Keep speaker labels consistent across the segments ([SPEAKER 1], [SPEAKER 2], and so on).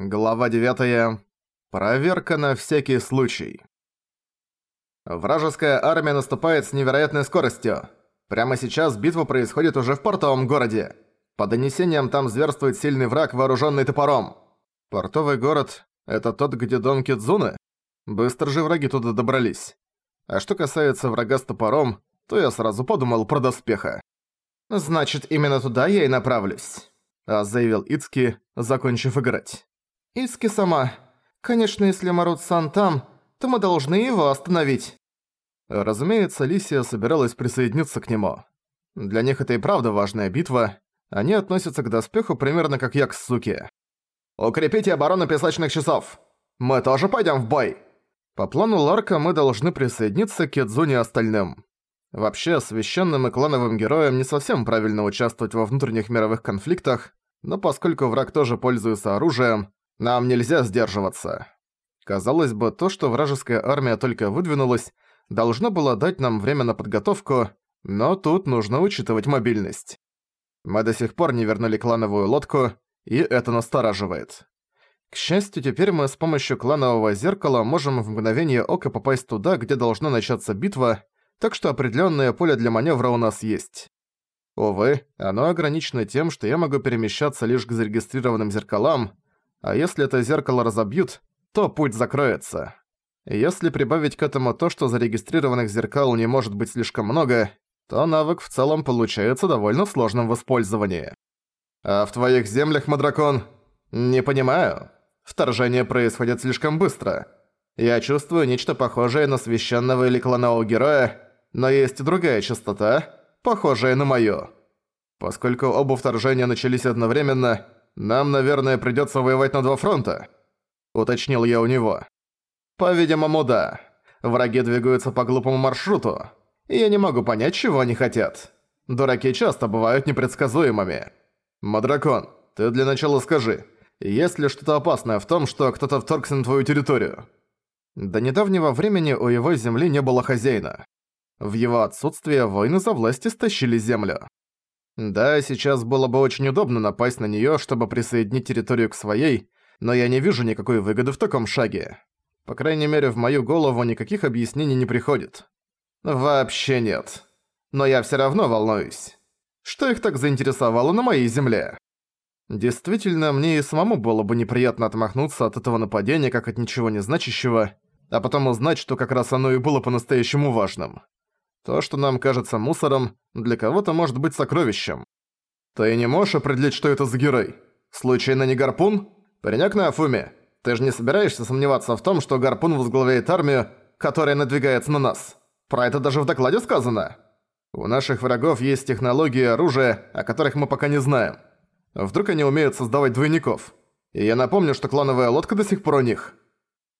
[SPEAKER 1] Глава 9. Проверка на всякий случай. Вражеская армия наступает с невероятной скоростью. Прямо сейчас битва происходит уже в портовом городе. По донесениям, там зверствует сильный враг, вооруженный топором. Портовый город – это тот, где дом Кидзуны? Быстро же враги туда добрались. А что касается врага с топором, то я сразу подумал про доспеха. «Значит, именно туда я и направлюсь», – заявил Ицки, закончив играть. «Иски сама. Конечно, если Марут-сан там, то мы должны его остановить». Разумеется, Лисия собиралась присоединиться к нему. Для них это и правда важная битва. Они относятся к доспеху примерно как я к суке. «Укрепите оборону песочных часов! Мы тоже пойдем в бой!» По плану Ларка мы должны присоединиться к Кедзуне остальным. Вообще, священным и клановым героям не совсем правильно участвовать во внутренних мировых конфликтах, но поскольку враг тоже пользуется оружием, нам нельзя сдерживаться. Казалось бы, то, что вражеская армия только выдвинулась, должно было дать нам время на подготовку, но тут нужно учитывать мобильность. Мы до сих пор не вернули клановую лодку, и это настораживает. К счастью, теперь мы с помощью кланового зеркала можем в мгновение ока попасть туда, где должна начаться битва, так что определенное поле для маневра у нас есть. Увы, оно ограничено тем, что я могу перемещаться лишь к зарегистрированным зеркалам, а если это зеркало разобьют, то путь закроется. Если прибавить к этому то, что зарегистрированных зеркал не может быть слишком много, то навык в целом получается довольно сложным в использовании. А в твоих землях, Мадракон? Не понимаю. Вторжение происходит слишком быстро. Я чувствую нечто похожее на священного или кланового героя, но есть и другая частота, похожая на мою. Поскольку оба вторжения начались одновременно, нам, наверное, придётся воевать на два фронта», — уточнил я у него. «По-видимому, да. Враги двигаются по глупому маршруту, и я не могу понять, чего они хотят. Дураки часто бывают непредсказуемыми. Мадракон, ты для начала скажи, есть ли что-то опасное в том, что кто-то вторгся на твою территорию?» До недавнего времени у его земли не было хозяина. В его отсутствие войны за власть стащили землю. Да, сейчас было бы очень удобно напасть на неё, чтобы присоединить территорию к своей, но я не вижу никакой выгоды в таком шаге. По крайней мере, в мою голову никаких объяснений не приходит. Вообще нет. Но я всё равно волнуюсь. Что их так заинтересовало на моей земле? Действительно, мне и самому было бы неприятно отмахнуться от этого нападения как от ничего не значащего, а потом узнать, что как раз оно и было по-настоящему важным. То, что нам кажется мусором, для кого-то может быть сокровищем. Ты не можешь определить, что это за герой? Случайно не Гарпун? Паренёк на Афуме, ты же не собираешься сомневаться в том, что Гарпун возглавляет армию, которая надвигается на нас? Про это даже в докладе сказано. У наших врагов есть технологии и оружие, о которых мы пока не знаем. Вдруг они умеют создавать двойников? И я напомню, что клановая лодка до сих пор у них.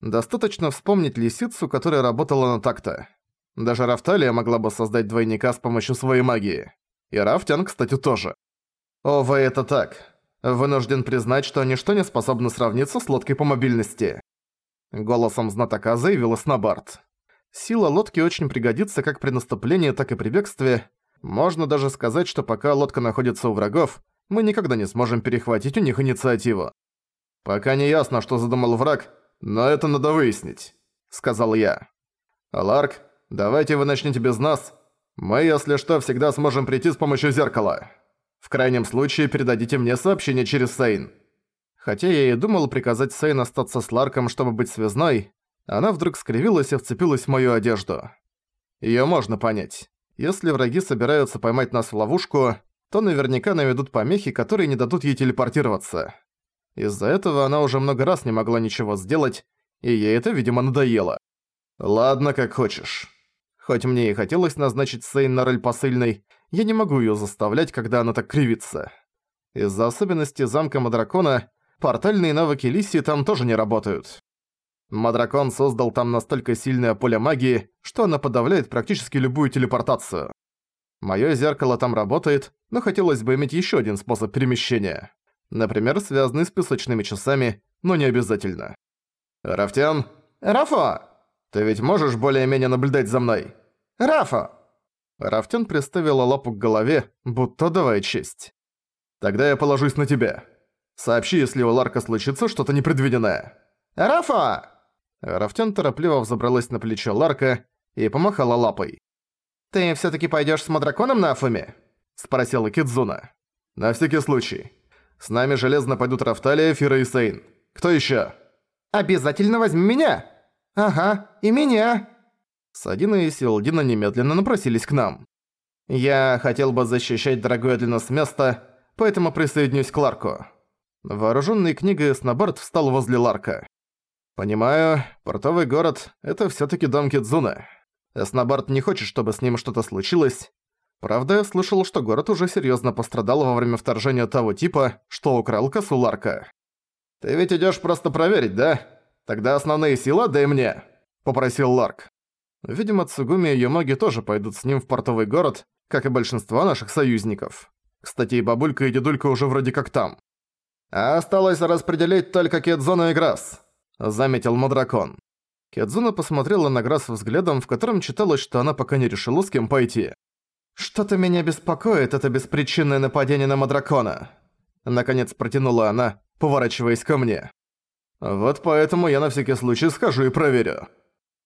[SPEAKER 1] Достаточно вспомнить лисицу, которая работала на такта. Даже Рафталия могла бы создать двойника с помощью своей магии. И Рафтян, кстати, тоже. Овы, это так. Вынужден признать, что ничто не способно сравниться с лодкой по мобильности. Голосом знатока заявила Снобард. Сила лодки очень пригодится как при наступлении, так и при бегстве. Можно даже сказать, что пока лодка находится у врагов, мы никогда не сможем перехватить у них инициативу. «Пока не ясно, что задумал враг, но это надо выяснить», — сказал я. Ларк, Давайте вы начнете без нас. Мы, если что, всегда сможем прийти с помощью зеркала. В крайнем случае передадите мне сообщение через Сейн». Хотя я и думал приказать Сейн остаться с Ларком, чтобы быть связной, она вдруг скривилась и вцепилась в мою одежду. Её можно понять. Если враги собираются поймать нас в ловушку, то наверняка наведут помехи, которые не дадут ей телепортироваться. Из-за этого она уже много раз не могла ничего сделать, и ей это, видимо, надоело. «Ладно, как хочешь». Хоть мне и хотелось назначить Сейн на роль посыльной, я не могу её заставлять, когда она так кривится. Из-за особенностей замка Мадракона, портальные навыки Лисии там тоже не работают. Мадракон создал там настолько сильное поле магии, что она подавляет практически любую телепортацию. Моё зеркало там работает, но хотелось бы иметь ещё один способ перемещения. Например, связанный с песочными часами, но не обязательно. «Рафтян?» «Рафа!» Ты ведь можешь более-менее наблюдать за мной? Рафа!» Рафтян приставила лапу к голове, будто давая честь. «Тогда я положусь на тебя». Сообщи, если у Ларка случится что-то непредвиденное».
[SPEAKER 2] «Рафа!»
[SPEAKER 1] Рафтян торопливо взобралась на плечо Ларка и помахала лапой.
[SPEAKER 2] «Ты всё-таки пойдёшь с Мадраконом на Афуме?»
[SPEAKER 1] – спросила Кидзуна. «На всякий случай. С нами железно пойдут Рафталия, Фира и Сейн. Кто ещё?»
[SPEAKER 2] «Обязательно возьми меня!» «Ага, и меня!»
[SPEAKER 1] Садина и Силдина немедленно напросились к нам. «Я хотел бы защищать дорогое для нас место, поэтому присоединюсь к Ларку». Вооружённый книгой Снобард встал возле Ларка. «Понимаю, портовый город — это всё-таки дом Кидзуны. Эснобард не хочет, чтобы с ним что-то случилось. Правда, я слышал, что город уже серьёзно пострадал во время вторжения того типа, что украл косу Ларка. «Ты ведь идёшь просто проверить, да? Тогда основные силы дай мне», — попросил Ларк. Видимо, Цугуми и Юмоги тоже пойдут с ним в портовый город, как и большинство наших союзников. Кстати, и бабулька и дедулька уже вроде как там. А осталось распределить только Кедзону и Грасс. – заметил Мадракон. Кедзуна посмотрела на Грасс взглядом, в котором читалось, что она пока не решила, с кем пойти. «Что-то меня беспокоит, это беспричинное нападение на Мадракона», – наконец протянула она, поворачиваясь ко мне. «Вот поэтому я на всякий случай схожу и проверю.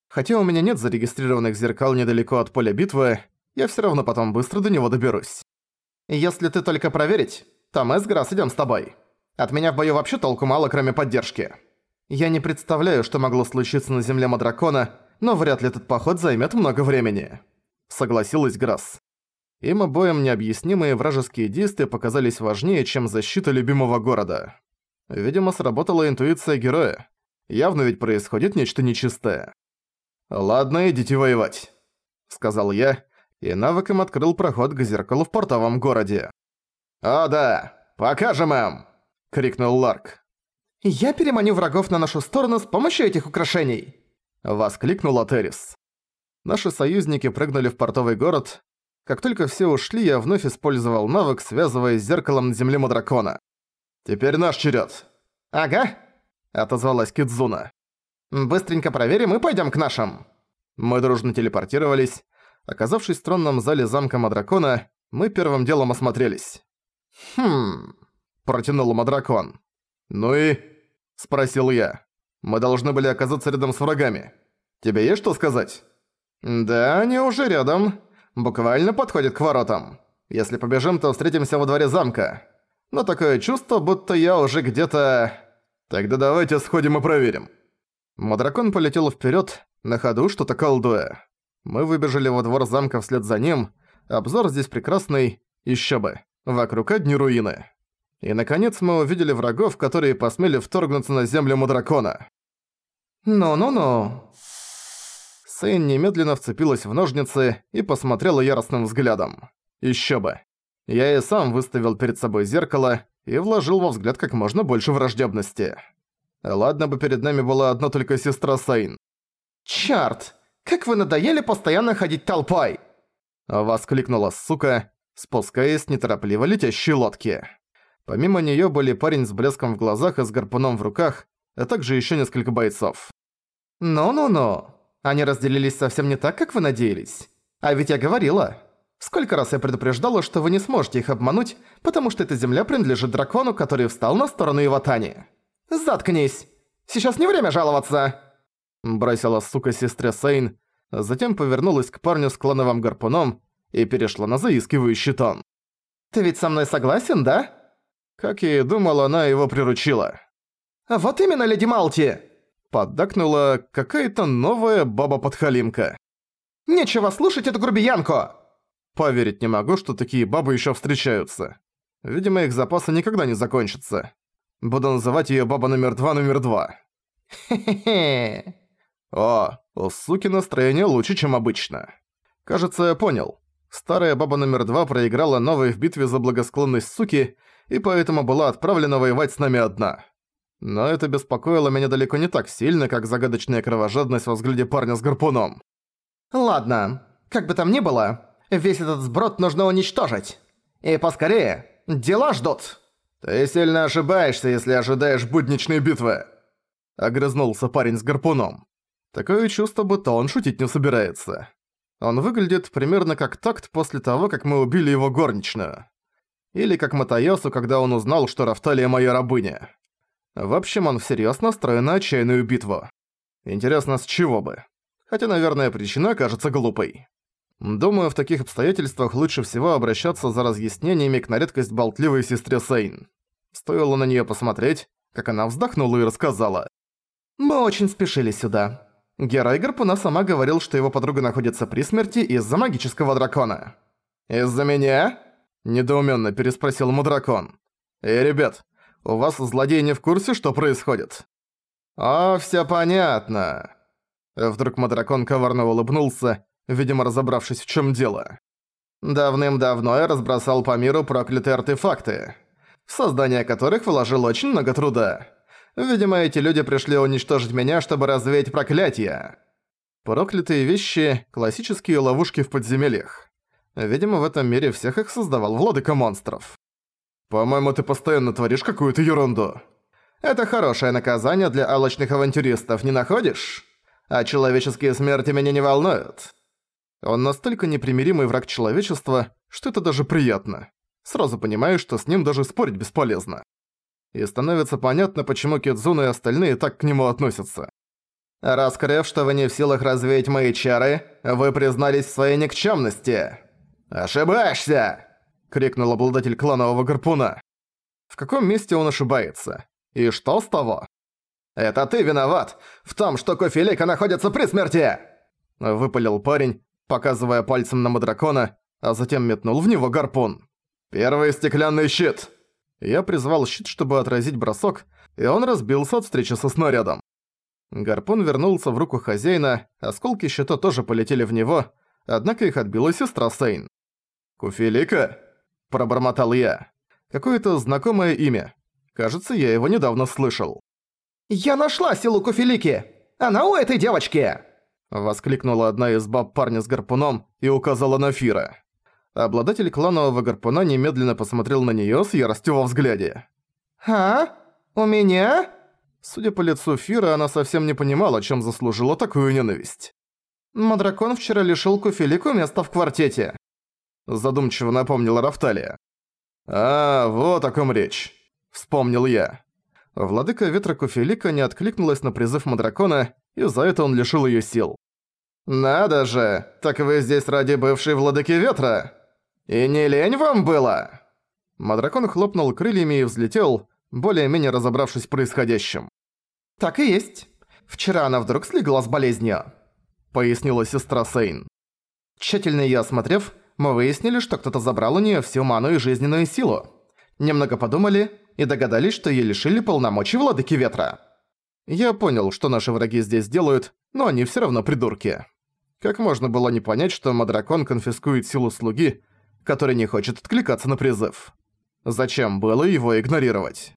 [SPEAKER 1] Хотя у меня нет зарегистрированных зеркал недалеко от поля битвы, я всё равно потом быстро до него доберусь. Если ты только проверить, то мы с Грасс идём с тобой. От меня в бою вообще толку мало, кроме поддержки». Я не представляю, что могло случиться на земле Мадракона, но вряд ли этот поход займет много времени. Согласилась Грасс. Им обоим необъяснимые вражеские действия показались важнее, чем защита любимого города. Видимо, сработала интуиция героя. Явно ведь происходит нечто нечистое. «Ладно, идите воевать», — сказал я, и навыком открыл проход к зеркалу в портовом городе. «О да, покажем им!» — крикнул Ларк.
[SPEAKER 2] «Я переманю врагов на нашу сторону с помощью этих украшений!»
[SPEAKER 1] Воскликнула Террис. Наши союзники прыгнули в портовый город. Как только все ушли, я вновь использовал навык, связываясь с зеркалом на земле Мадракона. «Теперь наш черед.
[SPEAKER 2] «Ага», —
[SPEAKER 1] отозвалась Кидзуна.
[SPEAKER 2] «Быстренько проверим и пойдем к нашим».
[SPEAKER 1] Мы дружно телепортировались. Оказавшись в тронном зале замка Мадракона, мы первым делом осмотрелись.
[SPEAKER 2] «Хм...»
[SPEAKER 1] – протянул Мадракон. «Ну и?» – спросил я. «Мы должны были оказаться рядом с врагами. Тебе есть что сказать?» «Да, они уже рядом. Буквально подходят к воротам. Если побежим, то встретимся во дворе замка. Но такое чувство, будто я уже где-то...» «Тогда давайте сходим и проверим». Мадракон полетел вперед, на ходу что-то колдуя. Мы выбежали во двор замка вслед за ним. Обзор здесь прекрасный, еще бы. Вокруг одни руины. И, наконец, мы увидели врагов, которые посмели вторгнуться на землю Мудракона.
[SPEAKER 2] «Ну-ну-ну».
[SPEAKER 1] Сейн немедленно вцепилась в ножницы и посмотрела яростным взглядом. Ещё бы. Я и сам выставил перед собой зеркало и вложил во взгляд как можно больше враждебности. Ладно бы перед нами была одна только сестра Сейн.
[SPEAKER 2] «Чёрт! Как вы надоели постоянно ходить толпой!»
[SPEAKER 1] Воскликнула сука, спускаясь с неторопливо летящей лодки. Помимо неё были парень с блеском в глазах и с гарпуном в руках, а также ещё несколько бойцов.
[SPEAKER 2] «Ну-ну-ну, они разделились совсем не так, как вы надеялись. А ведь я говорила. Сколько раз я предупреждала, что вы не сможете их обмануть, потому что эта земля принадлежит дракону, который встал на сторону Иватани. Заткнись! Сейчас не время жаловаться!»
[SPEAKER 1] Бросила сука сестре Сейн, затем повернулась к парню с клановым гарпуном и перешла на заискивающий тон.
[SPEAKER 2] «Ты ведь со мной согласен, да?»
[SPEAKER 1] Как я и думал, она его приручила.
[SPEAKER 2] «Вот именно, леди Малти!»
[SPEAKER 1] Поддакнула какая-то новая баба-подхалимка.
[SPEAKER 2] «Нечего слушать эту грубиянку!»
[SPEAKER 1] Поверить не могу, что такие бабы ещё встречаются. Видимо, их запасы никогда не закончатся. Буду называть её баба номер два номер два.
[SPEAKER 2] Хе-хе-хе.
[SPEAKER 1] О, у суки настроение лучше, чем обычно. Кажется, я понял. Старая баба номер два проиграла новой в битве за благосклонность суки и поэтому была отправлена воевать с нами одна. Но это беспокоило меня далеко не так сильно, как загадочная кровожадность во взгляде парня с гарпуном.
[SPEAKER 2] «Ладно, как бы там ни было, весь этот сброд нужно уничтожить. И поскорее, дела ждут».
[SPEAKER 1] «Ты сильно ошибаешься, если ожидаешь будничной битвы», — огрызнулся парень с гарпуном. Такое чувство, будто он шутить не собирается. Он выглядит примерно как такт после того, как мы убили его горничную. Или как Матайосу, когда он узнал, что Рафталия моя рабыня. В общем, он всерьез настроен на отчаянную битву. Интересно, с чего бы? Хотя, наверное, причина кажется глупой. Думаю, в таких обстоятельствах лучше всего обращаться за разъяснениями к на редкость болтливой сестре Сейн. Стоило на неё посмотреть, как она вздохнула и рассказала.
[SPEAKER 2] «Мы очень спешили сюда. Герой Гарпуна сама говорил, что его подруга находится при смерти из-за магического дракона».
[SPEAKER 1] «Из-за меня?» – недоуменно переспросил Мудракон. «Эй, ребят, у вас злодей не в курсе, что происходит?» «О, всё понятно». Вдруг Мадракон коварно улыбнулся, видимо, разобравшись, в чём дело. «Давным-давно я разбросал по миру проклятые артефакты, в создание которых вложил очень много труда. Видимо, эти люди пришли уничтожить меня, чтобы развеять проклятие. Проклятые вещи – классические ловушки в подземельях. Видимо, в этом мире всех их создавал владыка монстров. По-моему, ты постоянно творишь какую-то ерунду. Это хорошее наказание для алочных авантюристов, не находишь? А человеческие смерти меня не волнуют. Он настолько непримиримый враг человечества, что это даже приятно. Сразу понимаю, что с ним даже спорить бесполезно. И становится понятно, почему Кидзуна и остальные так к нему относятся. Раскрыв, что вы не в силах развеять мои чары, вы признались в своей никчемности. «Ошибаешься!» — крикнул обладатель кланового гарпуна. В каком месте он ошибается? И что с того? «Это ты виноват в том, что Кофелика находится при смерти!» Выпалил парень, показывая пальцем на Мадракона, а затем метнул в него гарпун. «Первый стеклянный щит!» Я призвал щит, чтобы отразить бросок, и он разбился от встречи со снарядом. Гарпун вернулся в руку хозяина, осколки щита тоже полетели в него, однако их отбила сестра Сейн. «Куфелика?» – пробормотал я. Какое-то знакомое имя. Кажется, я его недавно слышал.
[SPEAKER 2] «Я нашла силу Куфелики! Она у этой девочки!»
[SPEAKER 1] Воскликнула одна из баб парня с гарпуном и указала на Фира. Обладатель кланового гарпуна немедленно посмотрел на неё с яростью во взгляде.
[SPEAKER 2] «А? У меня?»
[SPEAKER 1] Судя по лицу Фира, она совсем не понимала, чем заслужила такую ненависть.
[SPEAKER 2] «Мадракон вчера лишил Куфелику места в квартете»,
[SPEAKER 1] задумчиво напомнила Рафталия. «А, вот о ком речь», — вспомнил я. Владыка Ветра Куфелика не откликнулась на призыв Мадракона, и за это он лишил её сил. «Надо же! Так вы здесь ради бывшей Владыки Ветра!» «И не лень вам было?» Мадракон хлопнул крыльями и взлетел, более-менее разобравшись в происходящем.
[SPEAKER 2] «Так и есть. Вчера она вдруг слегла с болезнью», — пояснила сестра Сейн. Тщательно её осмотрев, мы выяснили, что кто-то забрал у неё всю ману и жизненную силу. Немного подумали и догадались, что её лишили полномочий Владыки Ветра. Я понял, что наши враги здесь делают, но они всё равно придурки. Как можно было не понять, что Мадракон конфискует силу слуги, который не хочет откликаться на призыв. Зачем было его игнорировать?